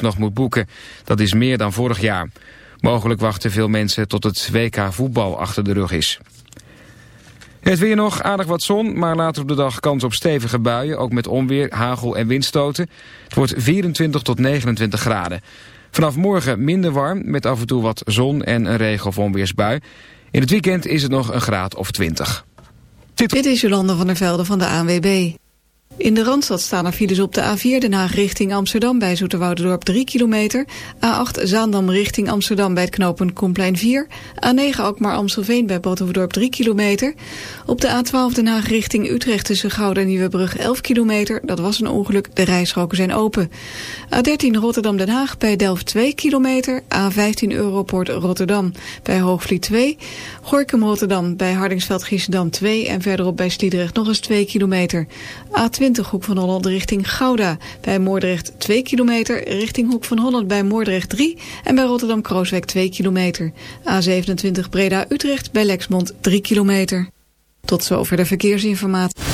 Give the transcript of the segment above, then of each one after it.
nog moet boeken. Dat is meer dan vorig jaar. Mogelijk wachten veel mensen tot het WK voetbal achter de rug is. Het weer nog, aardig wat zon, maar later op de dag kans op stevige buien. Ook met onweer, hagel en windstoten. Het wordt 24 tot 29 graden. Vanaf morgen minder warm, met af en toe wat zon en een regen- of onweersbui. In het weekend is het nog een graad of 20. Dit is Jolande van der Velde van de ANWB. In de Randstad staan er files op de A4 Den Haag richting Amsterdam bij Zoeterwouderdorp 3 kilometer. A8 Zaandam richting Amsterdam bij het knooppunt Komplein 4. A9 Alkmaar Amstelveen bij Bottendorp 3 kilometer. Op de A12 Den Haag richting Utrecht tussen Gouda en Nieuwebrug 11 kilometer. Dat was een ongeluk, de rijstroken zijn open. A13 Rotterdam Den Haag bij Delft 2 kilometer. A15 Europoort Rotterdam bij Hoogvliet 2. Gorkum Rotterdam bij Hardingsveld Giessendam 2 en verderop bij Sliedrecht nog eens 2 kilometer. A20 Hoek van Holland richting Gouda. Bij Moordrecht 2 kilometer, richting Hoek van Holland bij Moordrecht 3... en bij Rotterdam-Krooswijk 2 kilometer. A27 Breda-Utrecht bij Lexmond 3 kilometer. Tot zover de verkeersinformatie.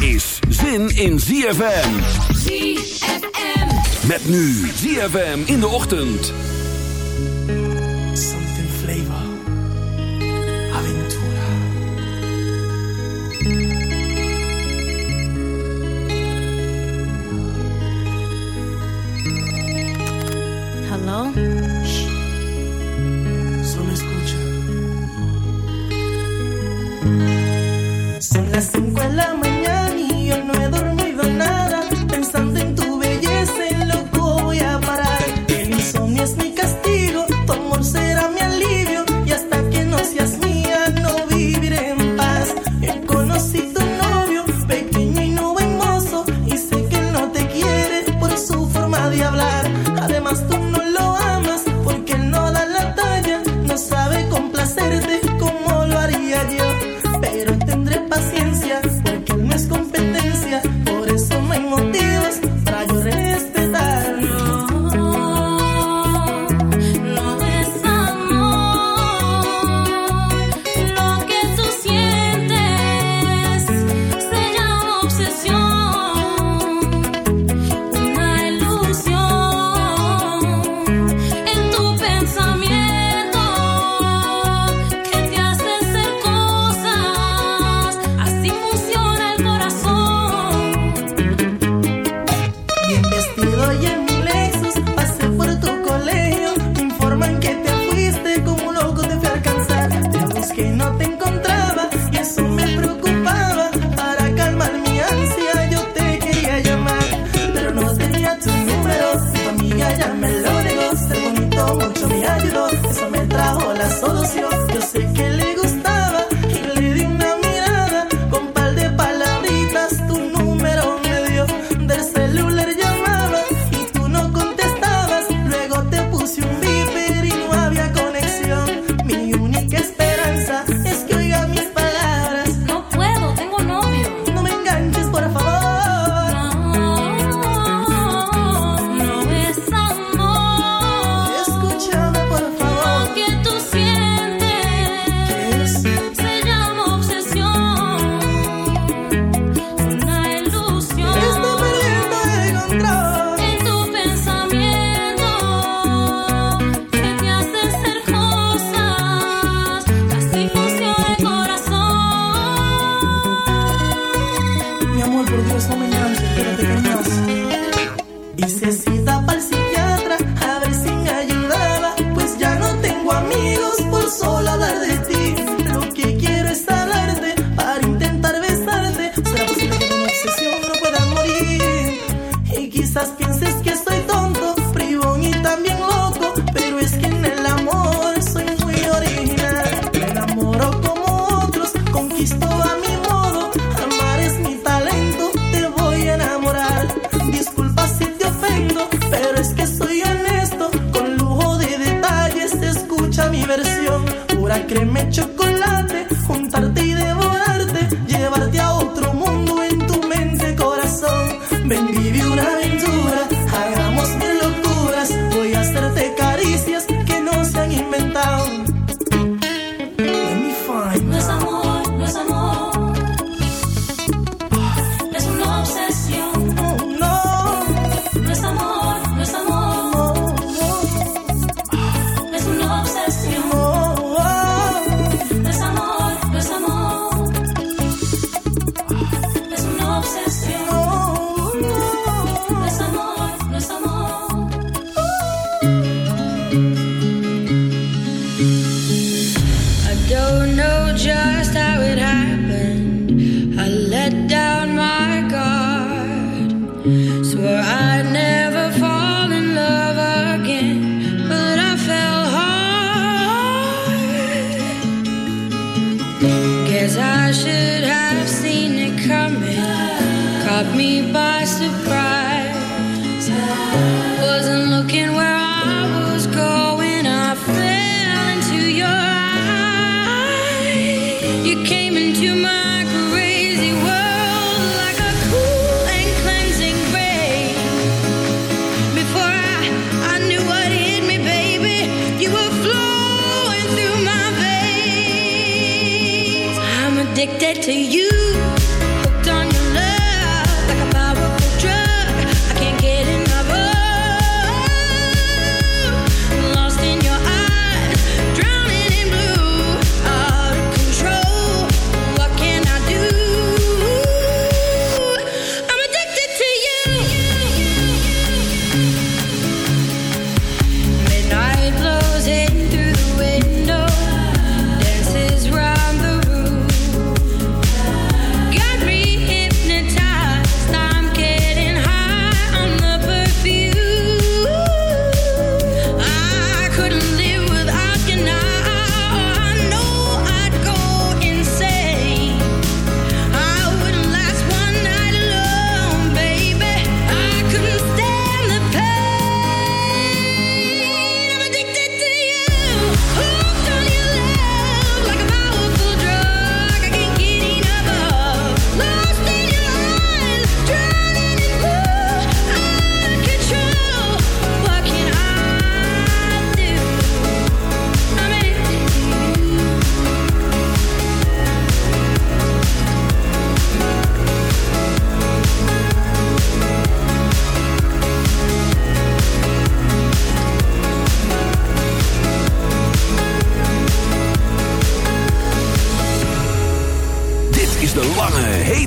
is zin in ZFM. ZFM. Met nu ZFM in de ochtend. Something flavor. Aventura. Hello? Solo escucha. Son las 5 de la mañana caught me by surprise.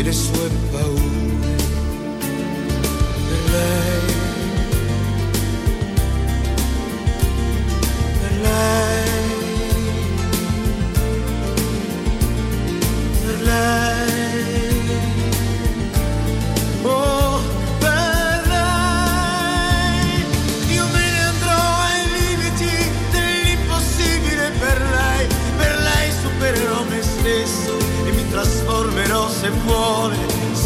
e le sue paure per lei. Per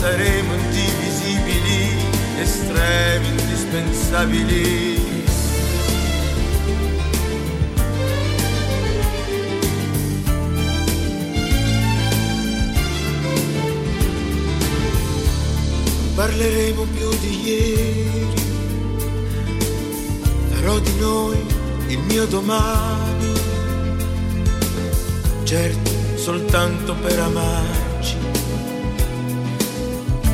Saremo indivisibili, estremi, indispensabili. Parleremo più di ieri, farò di noi il mio domani, certo soltanto per amarci,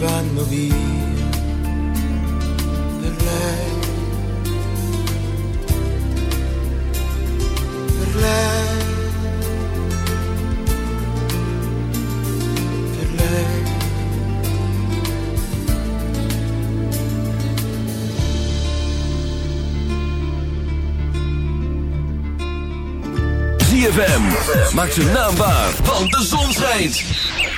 vanno via per lei zijn naam want de zon schijnt.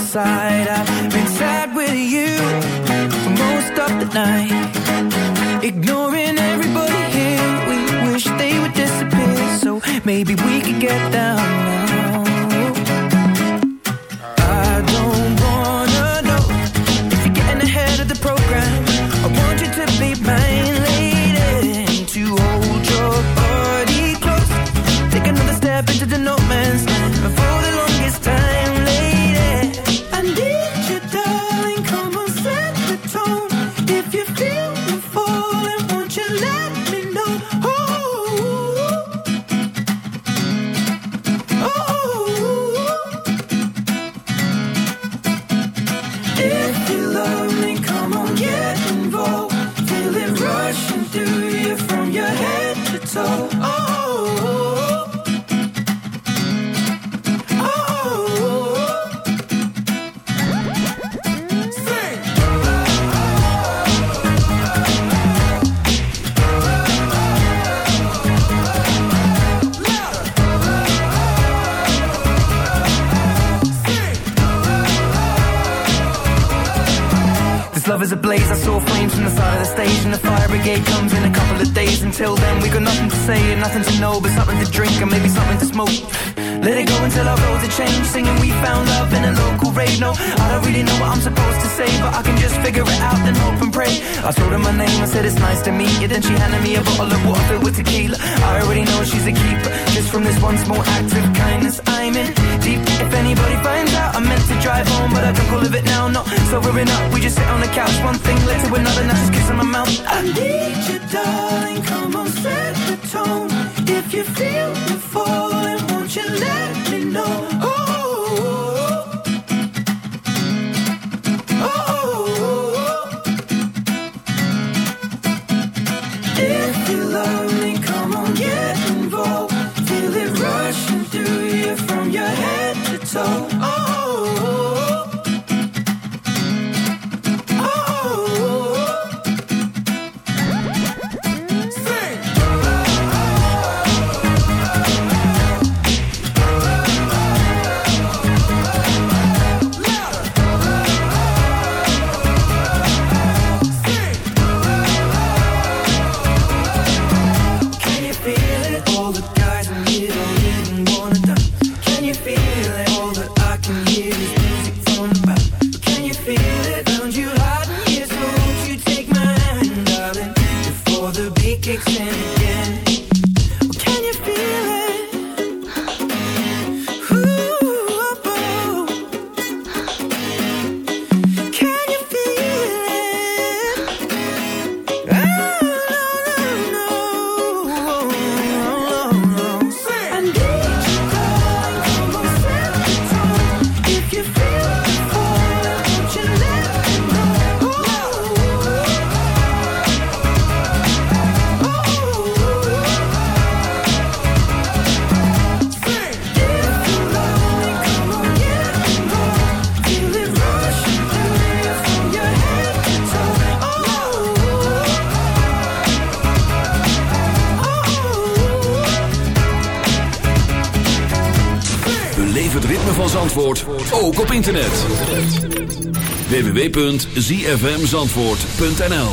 side. I've been sad with you for most of the night, ignoring everybody here. We wish they would disappear, so maybe we. told her my name, I said it's nice to meet you. Then she handed me a bottle of water with tequila. I already know she's a keeper. Just from this one small act of kindness, I'm in deep. If anybody finds out, I meant to drive home, but I don't call it now. No, sobering up, we just sit on the couch, one thing led to another, now she's kissing my mouth. I need you, darling, come on, set the tone. If you feel the falling, won't you let me know? zfmzandvoort.nl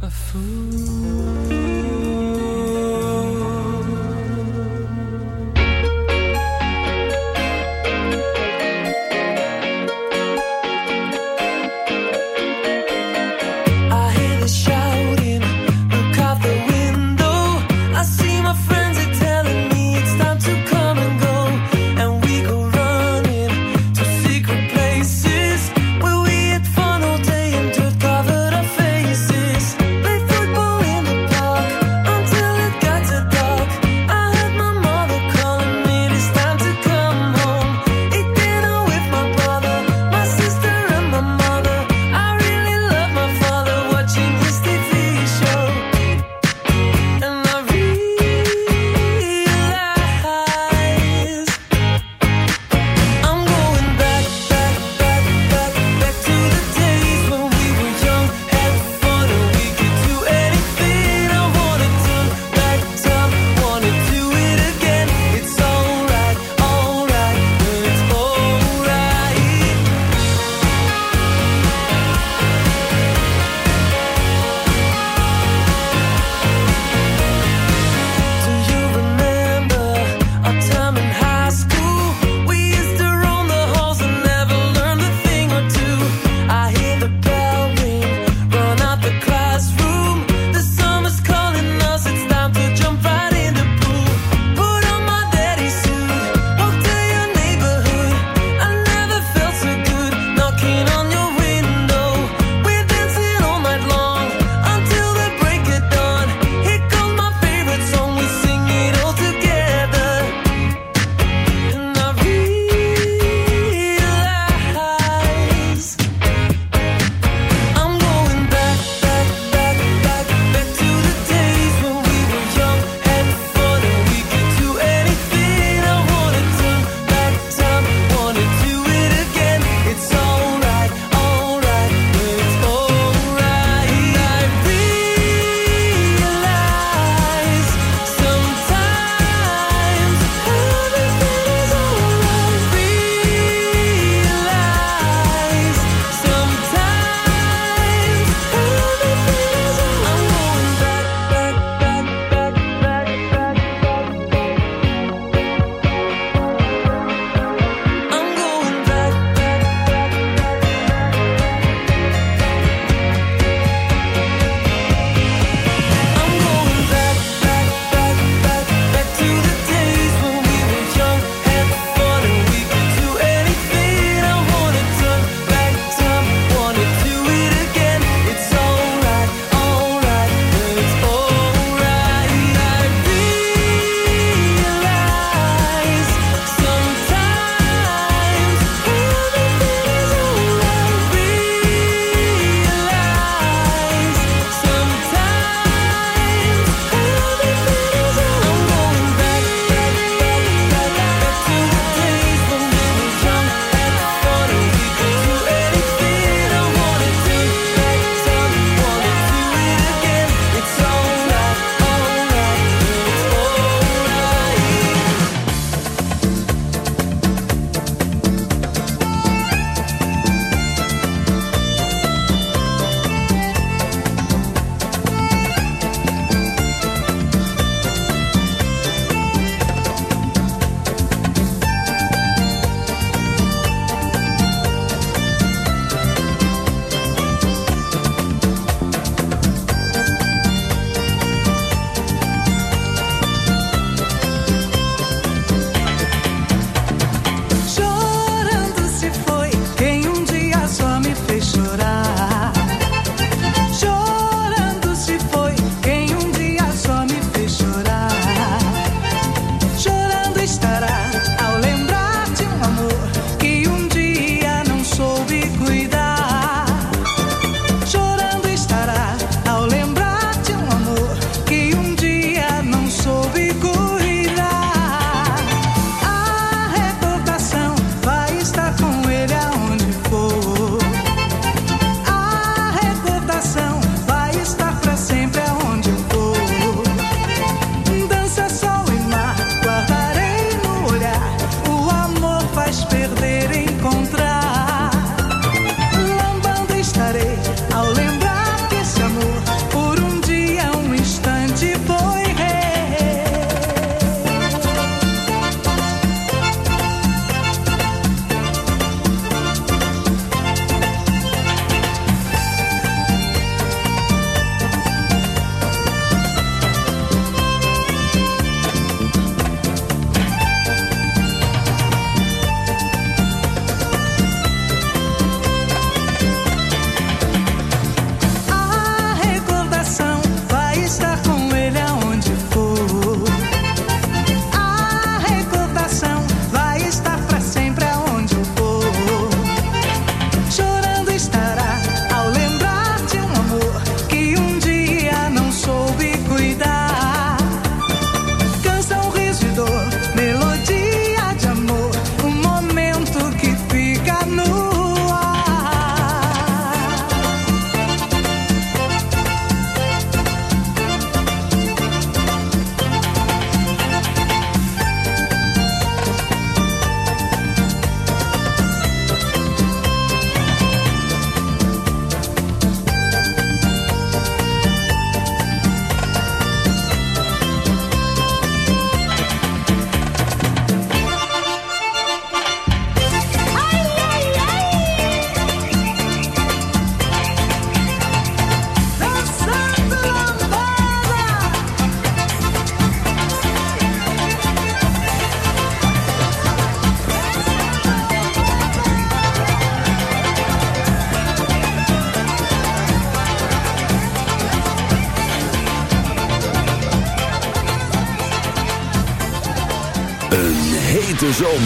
A fool.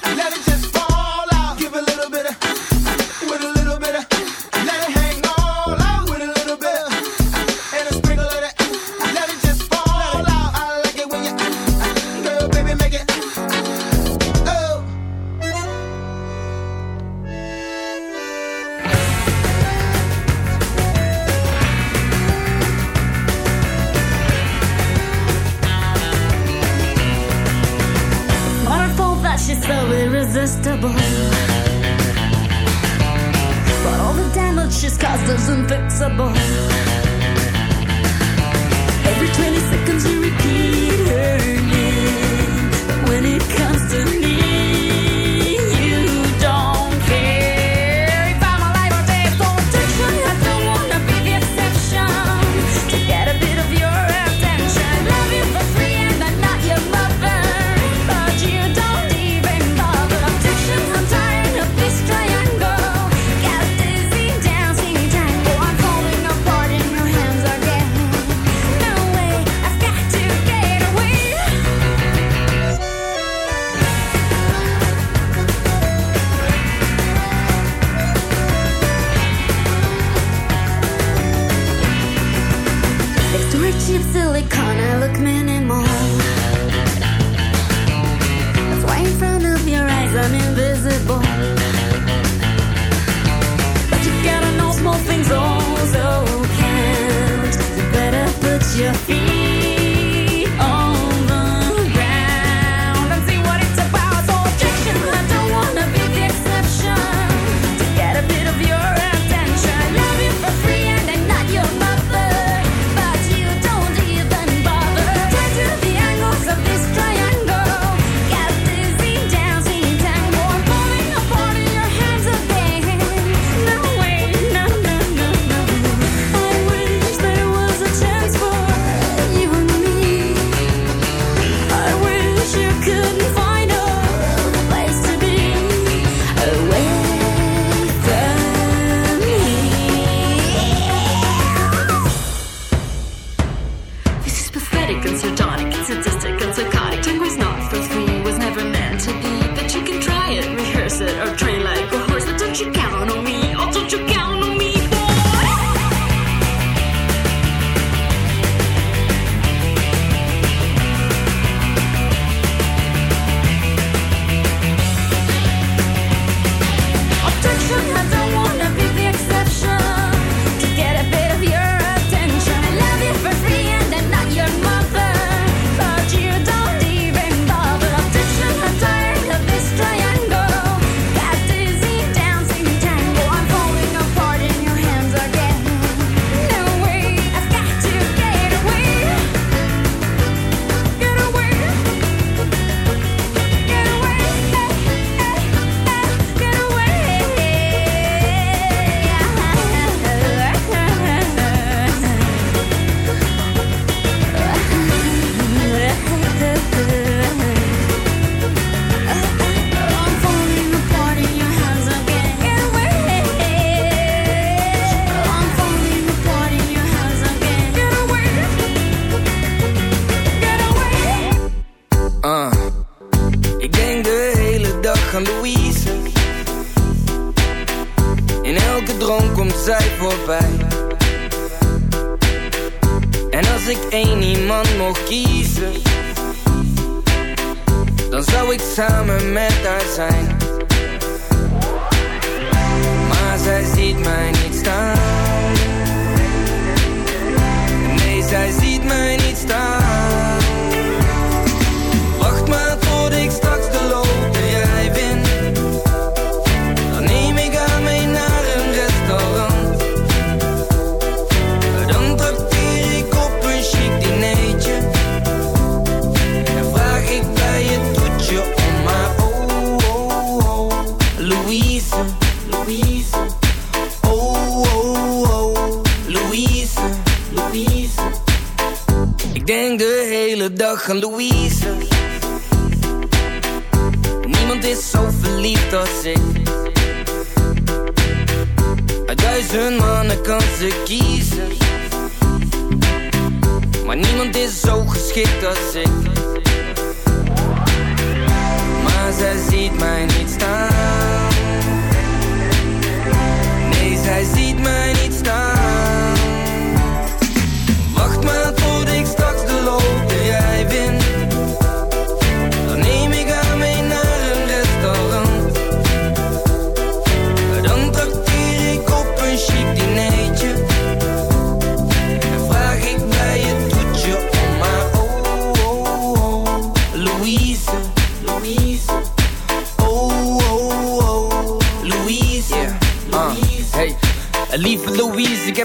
Let it Louise. In elke droom komt zij voorbij. En als ik één iemand mocht kiezen, dan zou ik samen met haar zijn. Maar zij ziet mij niet staan. Nee, zij ziet mij niet staan. Louise. Niemand is zo verliefd als ik. Uit duizend mannen kan ze kiezen. Maar niemand is zo geschikt als ik. Maar zij ziet mij niet staan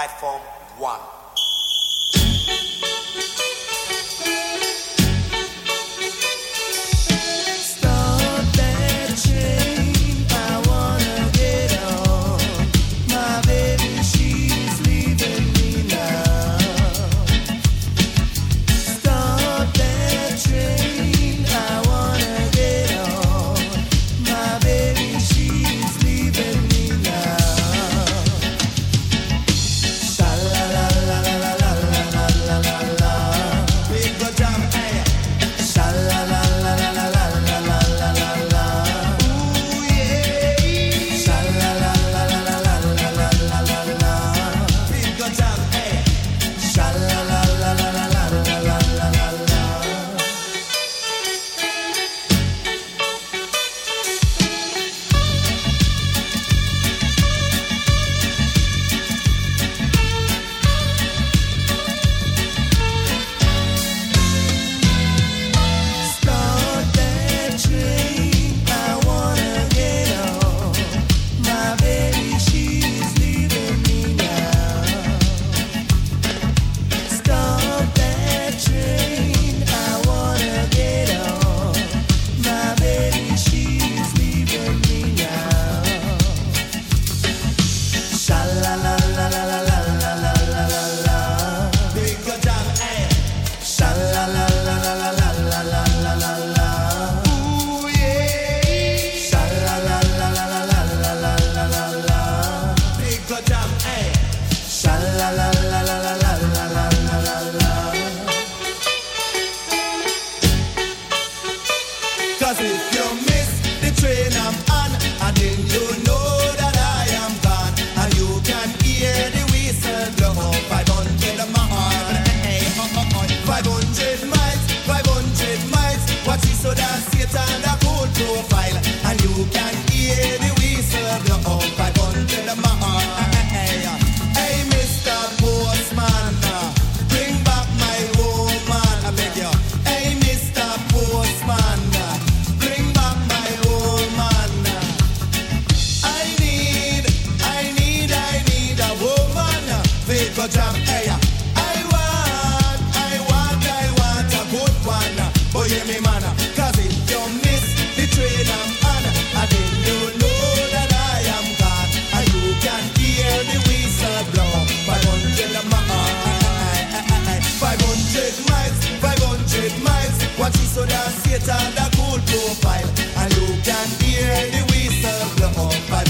Platform one. It so that Satan the cool profile, and you can hear the whistle blow. 500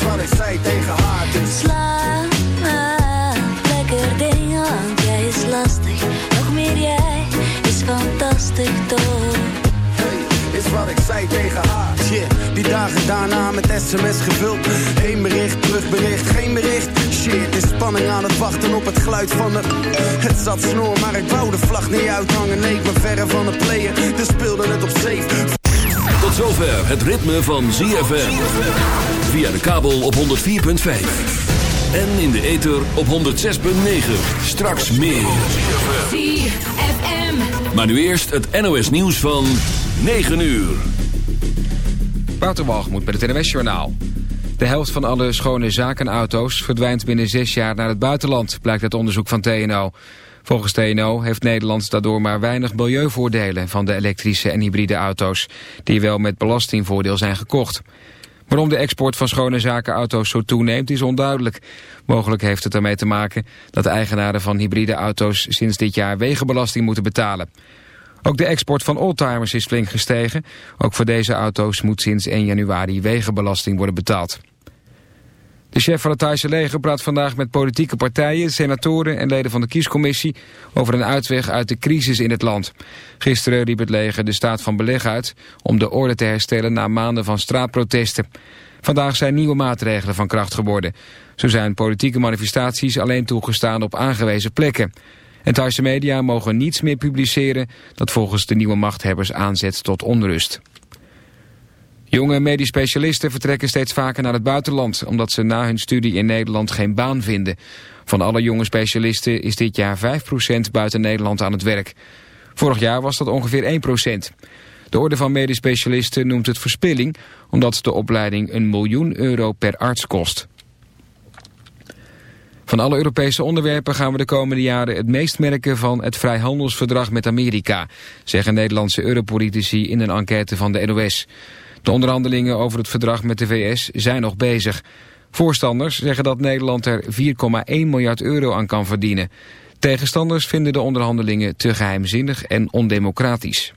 Is wat ik zei tegen haar, dus Sla, ah, lekker ding, want jij is lastig. Nog meer jij is fantastisch toch? is wat ik zei tegen haar. Shit, die dagen daarna met sms gevuld. Heen bericht, terugbericht, geen bericht. Shit, is spanning aan het wachten op het geluid van de... Het zat snor, maar ik wou de vlag niet uithangen. Nee, ik ben verre van het playen, dus speelde het op safe. Tot zover het ritme van ZFM. Via de kabel op 104.5. En in de ether op 106.9. Straks meer. ZFM. Maar nu eerst het NOS nieuws van 9 uur. Wouter Walgemoed met het NWS Journaal. De helft van alle schone zakenauto's verdwijnt binnen zes jaar naar het buitenland, blijkt uit onderzoek van TNO. Volgens TNO heeft Nederland daardoor maar weinig milieuvoordelen van de elektrische en hybride auto's, die wel met belastingvoordeel zijn gekocht. Waarom de export van schone zakenauto's zo toeneemt is onduidelijk. Mogelijk heeft het ermee te maken dat de eigenaren van hybride auto's sinds dit jaar wegenbelasting moeten betalen. Ook de export van oldtimers is flink gestegen. Ook voor deze auto's moet sinds 1 januari wegenbelasting worden betaald. De chef van het Thaise leger praat vandaag met politieke partijen, senatoren en leden van de kiescommissie over een uitweg uit de crisis in het land. Gisteren riep het leger de staat van beleg uit om de orde te herstellen na maanden van straatprotesten. Vandaag zijn nieuwe maatregelen van kracht geworden. Zo zijn politieke manifestaties alleen toegestaan op aangewezen plekken. En Thaise media mogen niets meer publiceren dat volgens de nieuwe machthebbers aanzet tot onrust. Jonge medisch specialisten vertrekken steeds vaker naar het buitenland... omdat ze na hun studie in Nederland geen baan vinden. Van alle jonge specialisten is dit jaar 5% buiten Nederland aan het werk. Vorig jaar was dat ongeveer 1%. De Orde van Medisch Specialisten noemt het verspilling... omdat de opleiding een miljoen euro per arts kost. Van alle Europese onderwerpen gaan we de komende jaren het meest merken van het vrijhandelsverdrag met Amerika, zeggen Nederlandse europolitici in een enquête van de NOS. De onderhandelingen over het verdrag met de VS zijn nog bezig. Voorstanders zeggen dat Nederland er 4,1 miljard euro aan kan verdienen. Tegenstanders vinden de onderhandelingen te geheimzinnig en ondemocratisch.